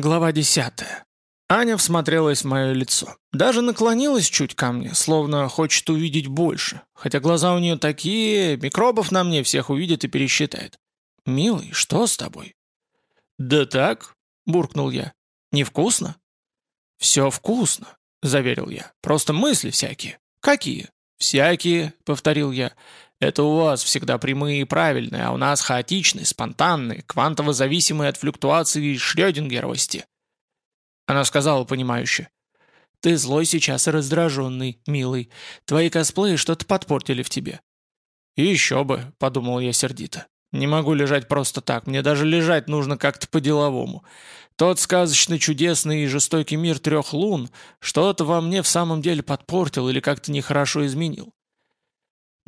Глава 10. Аня всмотрелась в мое лицо. Даже наклонилась чуть ко мне, словно хочет увидеть больше. Хотя глаза у нее такие, микробов на мне всех увидит и пересчитает. «Милый, что с тобой?» «Да так», — буркнул я. «Невкусно?» «Все вкусно», — заверил я. «Просто мысли всякие». «Какие?» «Всякие», — повторил я. Это у вас всегда прямые и правильные, а у нас хаотичные, спонтанные, квантово зависимые от флюктуации Шрёдингеровости». Она сказала понимающе. «Ты злой сейчас и раздраженный, милый. Твои косплеи что-то подпортили в тебе». «И еще бы», — подумал я сердито. «Не могу лежать просто так, мне даже лежать нужно как-то по-деловому. Тот сказочно чудесный и жестокий мир трех лун что-то во мне в самом деле подпортил или как-то нехорошо изменил.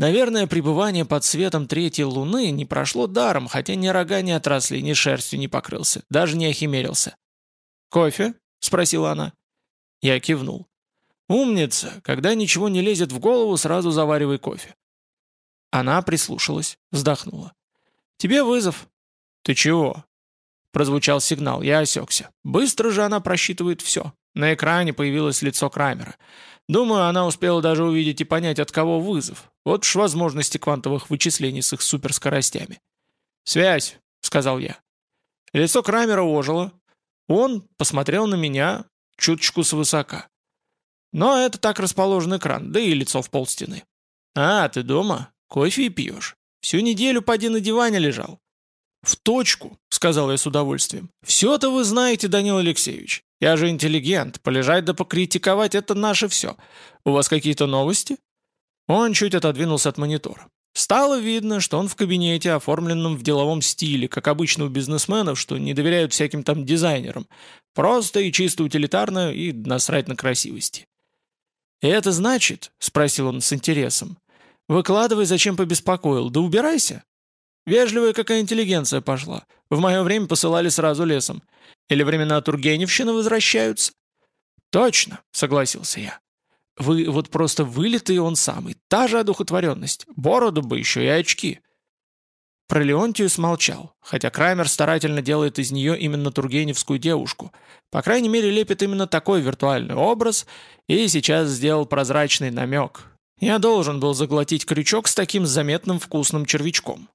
Наверное, пребывание под светом третьей луны не прошло даром, хотя ни рога не отросли, ни шерстью не покрылся, даже не охимерился. «Кофе?» — спросила она. Я кивнул. «Умница! Когда ничего не лезет в голову, сразу заваривай кофе». Она прислушалась, вздохнула. «Тебе вызов». «Ты чего?» Прозвучал сигнал, я осекся. Быстро же она просчитывает все. На экране появилось лицо Крамера. Думаю, она успела даже увидеть и понять, от кого вызов. Вот ж возможности квантовых вычислений с их суперскоростями. «Связь», — сказал я. Лицо Крамера ожило. Он посмотрел на меня чуточку свысока. Но это так расположен экран, да и лицо в полстены. «А, ты дома? Кофе и пьешь? Всю неделю поди на диване лежал». «В точку», — сказал я с удовольствием. «Все-то вы знаете, Данил Алексеевич. Я же интеллигент, полежать да покритиковать — это наше все. У вас какие-то новости?» Он чуть отодвинулся от монитора. Стало видно, что он в кабинете, оформленном в деловом стиле, как обычно у бизнесменов, что не доверяют всяким там дизайнерам. Просто и чисто утилитарно, и насрать на красивости. «И это значит?» — спросил он с интересом. «Выкладывай, зачем побеспокоил, да убирайся». Вежливая какая интеллигенция пошла. В мое время посылали сразу лесом. Или времена Тургеневщины возвращаются?» «Точно», — согласился я. «Вы вот просто вылитый он самый, та же одухотворенность, бороду бы еще и очки». Про Леонтию смолчал, хотя Крамер старательно делает из нее именно тургеневскую девушку. По крайней мере, лепит именно такой виртуальный образ и сейчас сделал прозрачный намек. Я должен был заглотить крючок с таким заметным вкусным червячком.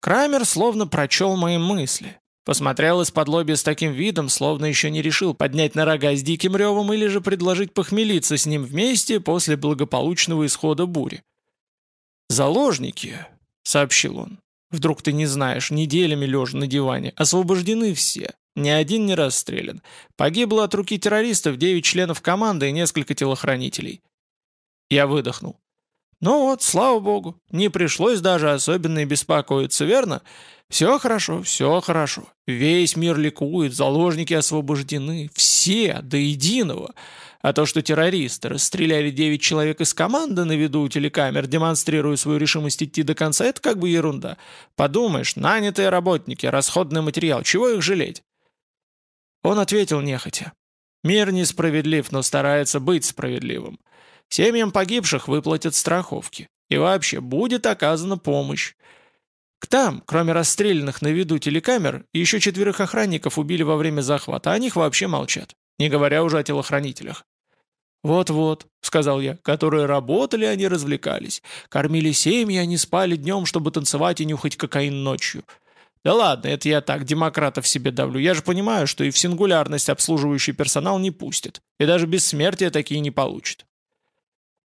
Крамер словно прочел мои мысли. Посмотрел из-под лоби с таким видом, словно еще не решил поднять на рога с диким ревом или же предложить похмелиться с ним вместе после благополучного исхода бури. «Заложники», — сообщил он, — «вдруг ты не знаешь, неделями лежа на диване, освобождены все, ни один не расстрелян. Погибло от руки террористов девять членов команды и несколько телохранителей». Я выдохнул. «Ну вот, слава богу, не пришлось даже особенно и беспокоиться, верно? Все хорошо, все хорошо. Весь мир ликует, заложники освобождены, все, до единого. А то, что террористы расстреляли 9 человек из команды на виду у телекамер, демонстрируя свою решимость идти до конца, это как бы ерунда. Подумаешь, нанятые работники, расходный материал, чего их жалеть? Он ответил нехотя. Мир несправедлив, но старается быть справедливым. Семьям погибших выплатят страховки. И вообще, будет оказана помощь. К там, кроме расстрелянных на виду телекамер, еще четверых охранников убили во время захвата, а о них вообще молчат, не говоря уже о телохранителях. «Вот-вот», — сказал я, — «которые работали, они развлекались. Кормили семьи, они спали днем, чтобы танцевать и нюхать кокаин ночью. Да ладно, это я так, демократов себе давлю. Я же понимаю, что и в сингулярность обслуживающий персонал не пустит. И даже бессмертие такие не получит».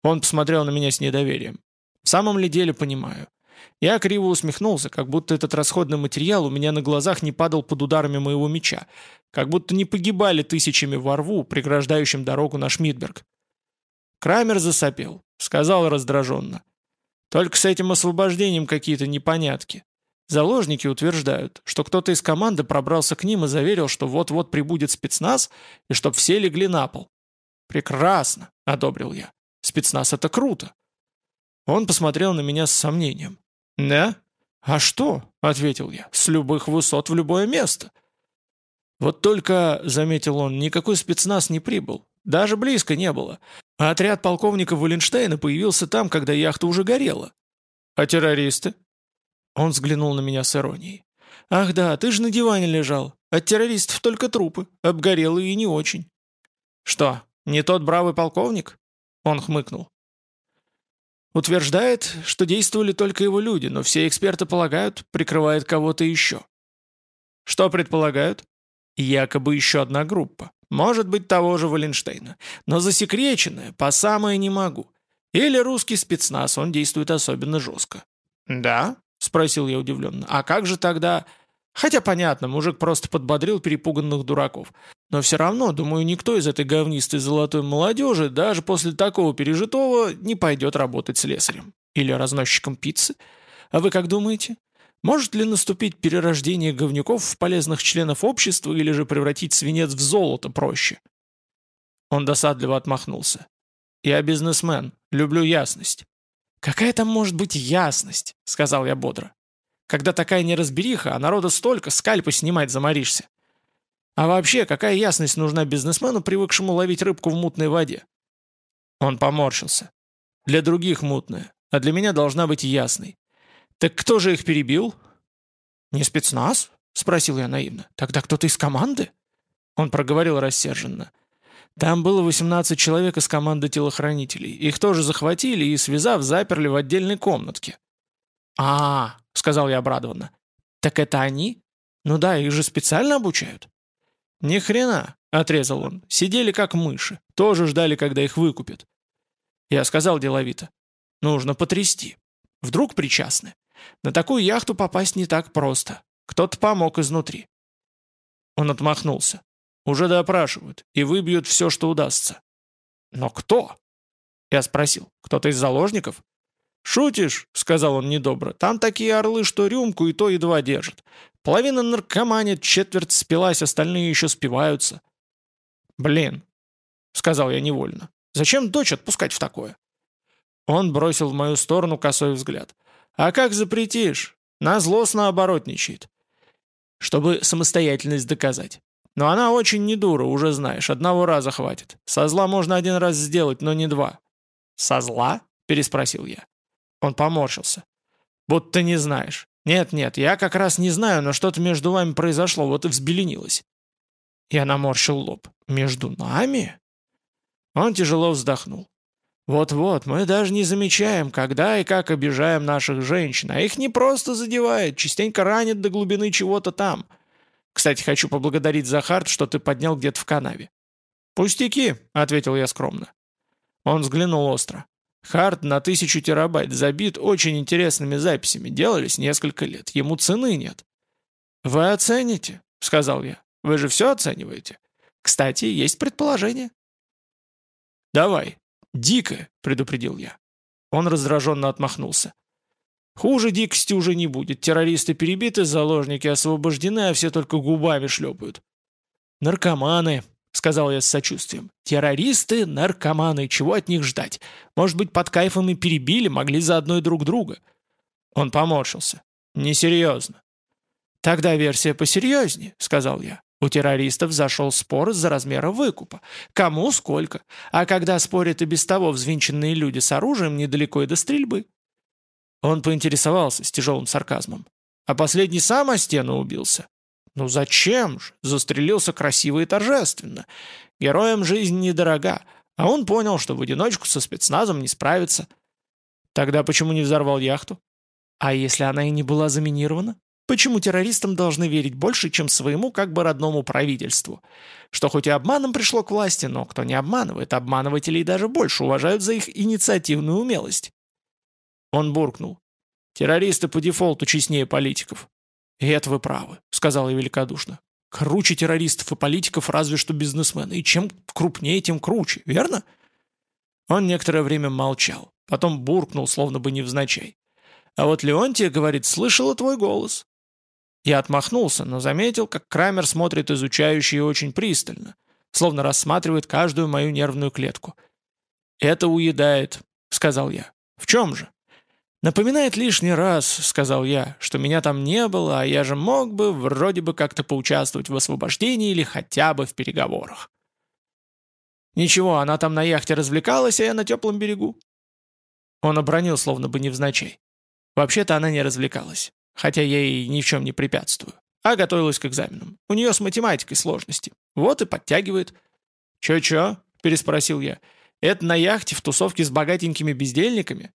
Он посмотрел на меня с недоверием. «В самом ли деле понимаю? Я криво усмехнулся, как будто этот расходный материал у меня на глазах не падал под ударами моего меча, как будто не погибали тысячами во рву, преграждающим дорогу на Шмидберг. Крамер засопел, сказал раздраженно. Только с этим освобождением какие-то непонятки. Заложники утверждают, что кто-то из команды пробрался к ним и заверил, что вот-вот прибудет спецназ, и чтоб все легли на пол. «Прекрасно», — одобрил я. «Спецназ — это круто». Он посмотрел на меня с сомнением. «Да? А что?» — ответил я. «С любых высот в любое место». «Вот только», — заметил он, — «никакой спецназ не прибыл. Даже близко не было. А отряд полковника Валенштейна появился там, когда яхта уже горела». «А террористы?» Он взглянул на меня с иронией. «Ах да, ты же на диване лежал. От террористов только трупы, обгорелые и не очень». «Что, не тот бравый полковник?» Он хмыкнул. Утверждает, что действовали только его люди, но все эксперты полагают, прикрывает кого-то еще. Что предполагают? Якобы еще одна группа. Может быть, того же Валенштейна. Но засекреченная, по самое не могу. Или русский спецназ, он действует особенно жестко. «Да?» — спросил я удивленно. «А как же тогда...» Хотя понятно, мужик просто подбодрил перепуганных дураков. Но все равно, думаю, никто из этой говнистой золотой молодежи даже после такого пережитого не пойдет работать слесарем. Или разносчиком пиццы. А вы как думаете? Может ли наступить перерождение говнюков в полезных членов общества или же превратить свинец в золото проще? Он досадливо отмахнулся. «Я бизнесмен, люблю ясность». «Какая там может быть ясность?» — сказал я бодро. «Когда такая неразбериха, а народа столько, скальпы снимать заморишься. А вообще, какая ясность нужна бизнесмену, привыкшему ловить рыбку в мутной воде?» Он поморщился. «Для других мутная, а для меня должна быть ясной. «Так кто же их перебил?» «Не спецназ?» — спросил я наивно. «Тогда кто-то из команды?» Он проговорил рассерженно. «Там было 18 человек из команды телохранителей. Их тоже захватили и, связав, заперли в отдельной комнатке». «А, — сказал я обрадованно. «Так это они? Ну да, их же специально обучают». «Ни хрена», — отрезал он. «Сидели как мыши. Тоже ждали, когда их выкупят». Я сказал деловито. «Нужно потрясти. Вдруг причастны. На такую яхту попасть не так просто. Кто-то помог изнутри. Он отмахнулся. Уже допрашивают и выбьют все, что удастся. Но кто? Я спросил. Кто-то из заложников? «Шутишь?» — сказал он недобро. «Там такие орлы, что рюмку и то едва держат. Половина наркоманит, четверть спилась, остальные еще спиваются». «Блин», — сказал я невольно. «Зачем дочь отпускать в такое?» Он бросил в мою сторону косой взгляд. А как запретишь? На злость наоборотничает. Чтобы самостоятельность доказать. Но она очень не дура, уже знаешь, одного раза хватит. Со зла можно один раз сделать, но не два. «Со зла?» – переспросил я. Он поморщился. «Будто не знаешь. Нет-нет, я как раз не знаю, но что-то между вами произошло, вот и взбеленилось». Я наморщил лоб. «Между нами?» Он тяжело вздохнул. Вот-вот, мы даже не замечаем, когда и как обижаем наших женщин, а их не просто задевает, частенько ранит до глубины чего-то там. Кстати, хочу поблагодарить Захарт, что ты поднял где-то в канаве. «Пустяки», — ответил я скромно. Он взглянул остро. Харт на тысячу терабайт забит очень интересными записями, делались несколько лет, ему цены нет. «Вы оцените», — сказал я. «Вы же все оцениваете. Кстати, есть предположение». «Давай», «Дико», — предупредил я. Он раздраженно отмахнулся. «Хуже дикости уже не будет. Террористы перебиты, заложники освобождены, а все только губами шлепают». «Наркоманы», — сказал я с сочувствием. «Террористы, наркоманы, чего от них ждать? Может быть, под кайфом и перебили, могли заодно и друг друга?» Он поморщился. «Несерьезно». «Тогда версия посерьезнее», — сказал я. У террористов зашел спор из-за размера выкупа. Кому сколько. А когда спорят и без того взвинченные люди с оружием, недалеко и до стрельбы. Он поинтересовался с тяжелым сарказмом. А последний сам о стену убился. Ну зачем же? Застрелился красиво и торжественно. Героям жизнь недорога. А он понял, что в одиночку со спецназом не справится. Тогда почему не взорвал яхту? А если она и не была заминирована? Почему террористам должны верить больше, чем своему как бы родному правительству? Что хоть и обманом пришло к власти, но кто не обманывает, обманывателей даже больше уважают за их инициативную умелость. Он буркнул. Террористы по дефолту честнее политиков. «И это вы правы», — сказал я великодушно. «Круче террористов и политиков разве что бизнесмены. И чем крупнее, тем круче, верно?» Он некоторое время молчал, потом буркнул, словно бы невзначай. «А вот Леонтия, говорит, слышала твой голос. Я отмахнулся, но заметил, как Крамер смотрит изучающе очень пристально, словно рассматривает каждую мою нервную клетку. «Это уедает», — сказал я. «В чем же?» «Напоминает лишний раз», — сказал я, — «что меня там не было, а я же мог бы вроде бы как-то поучаствовать в освобождении или хотя бы в переговорах». «Ничего, она там на яхте развлекалась, а я на теплом берегу». Он обронил, словно бы невзначай. Вообще-то она не развлекалась хотя я ей ни в чем не препятствую. а готовилась к экзаменам. У нее с математикой сложности. Вот и подтягивает. «Чё-чё?» – переспросил я. «Это на яхте в тусовке с богатенькими бездельниками?»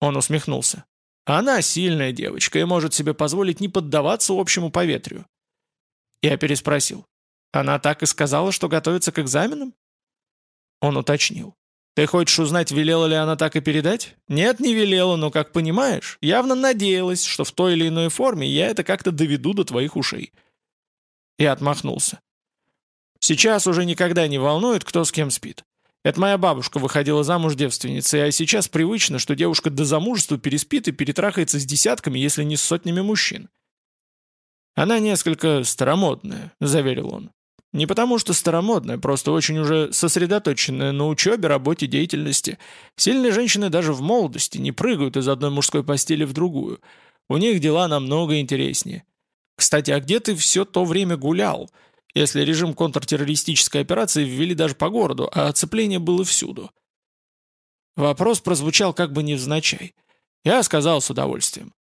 Он усмехнулся. «Она сильная девочка и может себе позволить не поддаваться общему поветрию». Я переспросил. «Она так и сказала, что готовится к экзаменам?» Он уточнил. «Ты хочешь узнать, велела ли она так и передать?» «Нет, не велела, но, как понимаешь, явно надеялась, что в той или иной форме я это как-то доведу до твоих ушей». Я отмахнулся. «Сейчас уже никогда не волнует, кто с кем спит. Это моя бабушка выходила замуж девственницей, а сейчас привычно, что девушка до замужества переспит и перетрахается с десятками, если не с сотнями мужчин». «Она несколько старомодная», — заверил он. Не потому что старомодная, просто очень уже сосредоточенная на учебе, работе, деятельности. Сильные женщины даже в молодости не прыгают из одной мужской постели в другую. У них дела намного интереснее. Кстати, а где ты все то время гулял, если режим контртеррористической операции ввели даже по городу, а оцепление было всюду? Вопрос прозвучал как бы невзначай. Я сказал с удовольствием.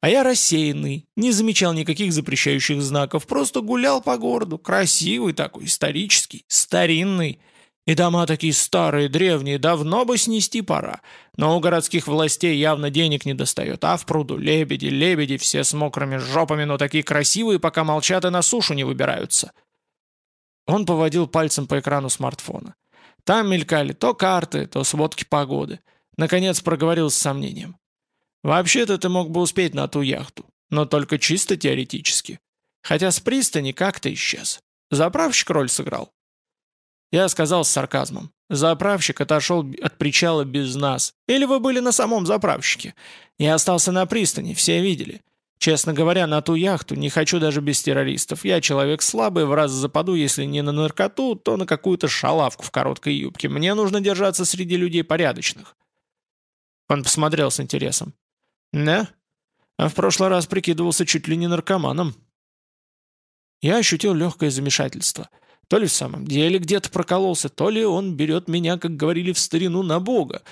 А я рассеянный, не замечал никаких запрещающих знаков, просто гулял по городу, красивый такой, исторический, старинный. И дома такие старые, древние, давно бы снести пора. Но у городских властей явно денег не достает, а в пруду лебеди, лебеди, все с мокрыми жопами, но такие красивые, пока молчат и на сушу не выбираются. Он поводил пальцем по экрану смартфона. Там мелькали то карты, то сводки погоды. Наконец проговорил с сомнением. Вообще-то ты мог бы успеть на ту яхту, но только чисто теоретически. Хотя с пристани как-то исчез. Заправщик роль сыграл. Я сказал с сарказмом. Заправщик отошел от причала без нас. Или вы были на самом заправщике? Я остался на пристани, все видели. Честно говоря, на ту яхту не хочу даже без террористов. Я человек слабый, в раз западу, если не на наркоту, то на какую-то шалавку в короткой юбке. Мне нужно держаться среди людей порядочных. Он посмотрел с интересом. «Да? А в прошлый раз прикидывался чуть ли не наркоманом». Я ощутил легкое замешательство. То ли в самом деле где-то прокололся, то ли он берет меня, как говорили в старину, на Бога.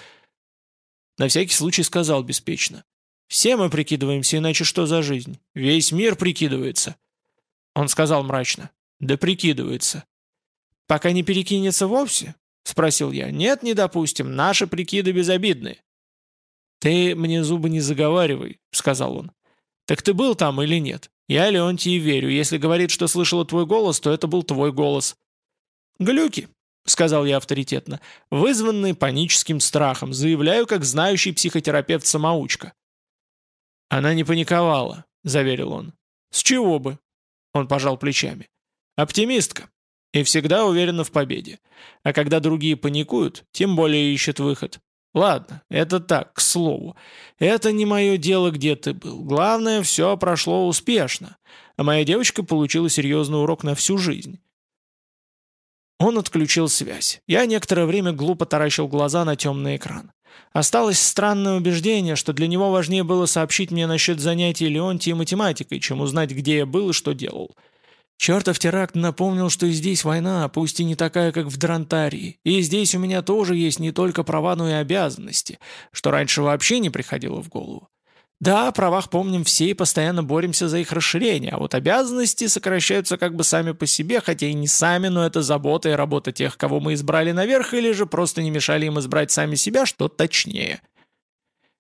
На всякий случай сказал беспечно. «Все мы прикидываемся, иначе что за жизнь? Весь мир прикидывается». Он сказал мрачно. «Да прикидывается». «Пока не перекинется вовсе?» — спросил я. «Нет, не допустим. Наши прикиды безобидны». «Ты мне зубы не заговаривай», — сказал он. «Так ты был там или нет? Я Леонтии верю. Если говорит, что слышала твой голос, то это был твой голос». «Глюки», — сказал я авторитетно, вызванные паническим страхом, заявляю, как знающий психотерапевт-самоучка. «Она не паниковала», — заверил он. «С чего бы?» — он пожал плечами. «Оптимистка. И всегда уверена в победе. А когда другие паникуют, тем более ищет выход. Ладно, это так, к слову. Это не мое дело, где ты был. Главное, все прошло успешно. А моя девочка получила серьезный урок на всю жизнь. Он отключил связь. Я некоторое время глупо таращил глаза на темный экран. Осталось странное убеждение, что для него важнее было сообщить мне насчет занятий Леонтии математикой, чем узнать, где я был и что делал. Чертов теракт напомнил, что здесь война, пусть и не такая, как в Дрантарии. И здесь у меня тоже есть не только права, но и обязанности, что раньше вообще не приходило в голову. Да, о правах помним все и постоянно боремся за их расширение, а вот обязанности сокращаются как бы сами по себе, хотя и не сами, но это забота и работа тех, кого мы избрали наверх, или же просто не мешали им избрать сами себя, что точнее.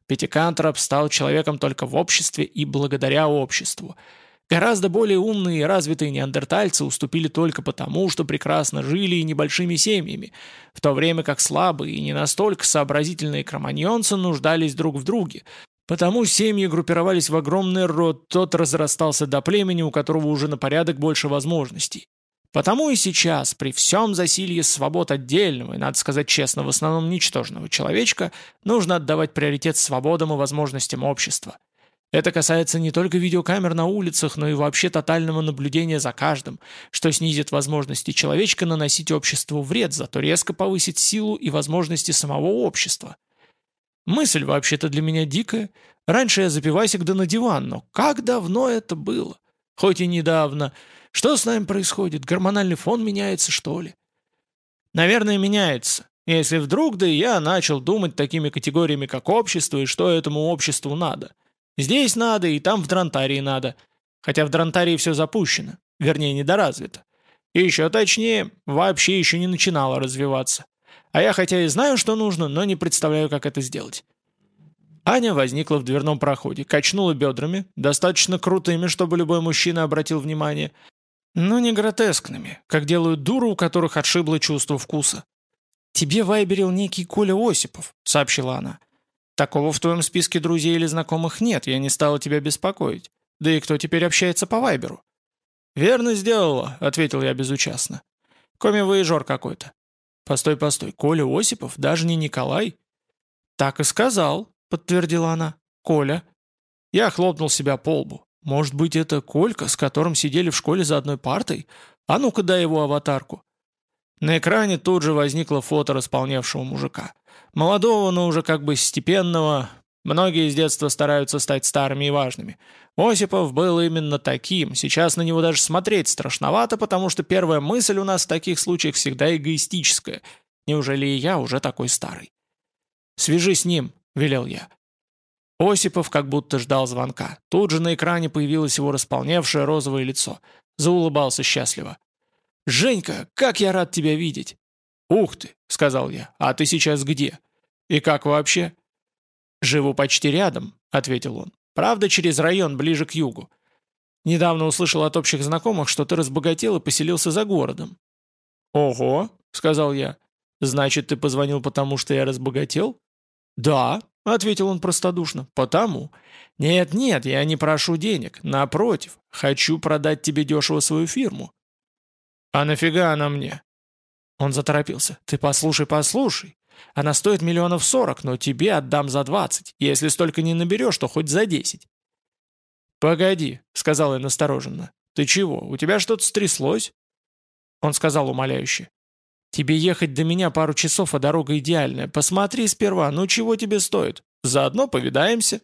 Пятикантроп стал человеком только в обществе и благодаря обществу – Гораздо более умные и развитые неандертальцы уступили только потому, что прекрасно жили и небольшими семьями, в то время как слабые и не настолько сообразительные кроманьонцы нуждались друг в друге. Потому семьи группировались в огромный род, тот разрастался до племени, у которого уже на порядок больше возможностей. Потому и сейчас, при всем засилье свобод отдельного и, надо сказать честно, в основном ничтожного человечка, нужно отдавать приоритет свободам и возможностям общества. Это касается не только видеокамер на улицах, но и вообще тотального наблюдения за каждым, что снизит возможности человечка наносить обществу вред, зато резко повысит силу и возможности самого общества. Мысль вообще-то для меня дикая. Раньше я запивайся да на диван, но как давно это было? Хоть и недавно. Что с нами происходит? Гормональный фон меняется, что ли? Наверное, меняется. Если вдруг да и я начал думать такими категориями, как общество и что этому обществу надо – Здесь надо, и там в Дрантарии надо. хотя в Дронтарии все запущено, вернее, недоразвито. И еще точнее, вообще еще не начинало развиваться. А я хотя и знаю, что нужно, но не представляю, как это сделать. Аня возникла в дверном проходе, качнула бедрами, достаточно крутыми, чтобы любой мужчина обратил внимание, но не гротескными, как делают дуры, у которых отшибло чувство вкуса. «Тебе вайберил некий Коля Осипов», — сообщила она. «Такого в твоем списке друзей или знакомых нет, я не стала тебя беспокоить. Да и кто теперь общается по вайберу?» «Верно сделала», — ответил я безучастно. «Коми-воежор какой-то». «Постой, постой, Коля Осипов? Даже не Николай?» «Так и сказал», — подтвердила она. «Коля». Я хлопнул себя по лбу. «Может быть, это Колька, с которым сидели в школе за одной партой? А ну-ка дай его аватарку». На экране тут же возникло фото располневшего мужика. Молодого, но уже как бы степенного. Многие с детства стараются стать старыми и важными. Осипов был именно таким. Сейчас на него даже смотреть страшновато, потому что первая мысль у нас в таких случаях всегда эгоистическая. Неужели и я уже такой старый? «Свяжи с ним», — велел я. Осипов как будто ждал звонка. Тут же на экране появилось его располневшее розовое лицо. Заулыбался счастливо. «Женька, как я рад тебя видеть!» «Ух ты!» — сказал я. «А ты сейчас где? И как вообще?» «Живу почти рядом», — ответил он. «Правда, через район, ближе к югу. Недавно услышал от общих знакомых, что ты разбогател и поселился за городом». «Ого!» — сказал я. «Значит, ты позвонил потому, что я разбогател?» «Да», — ответил он простодушно, — «потому». «Нет-нет, я не прошу денег. Напротив, хочу продать тебе дешево свою фирму». «А нафига она мне?» Он заторопился. «Ты послушай, послушай. Она стоит миллионов сорок, но тебе отдам за двадцать. Если столько не наберешь, то хоть за десять». «Погоди», — сказал я настороженно. «Ты чего, у тебя что-то стряслось?» Он сказал умоляюще. «Тебе ехать до меня пару часов, а дорога идеальная. Посмотри сперва, ну чего тебе стоит? Заодно повидаемся».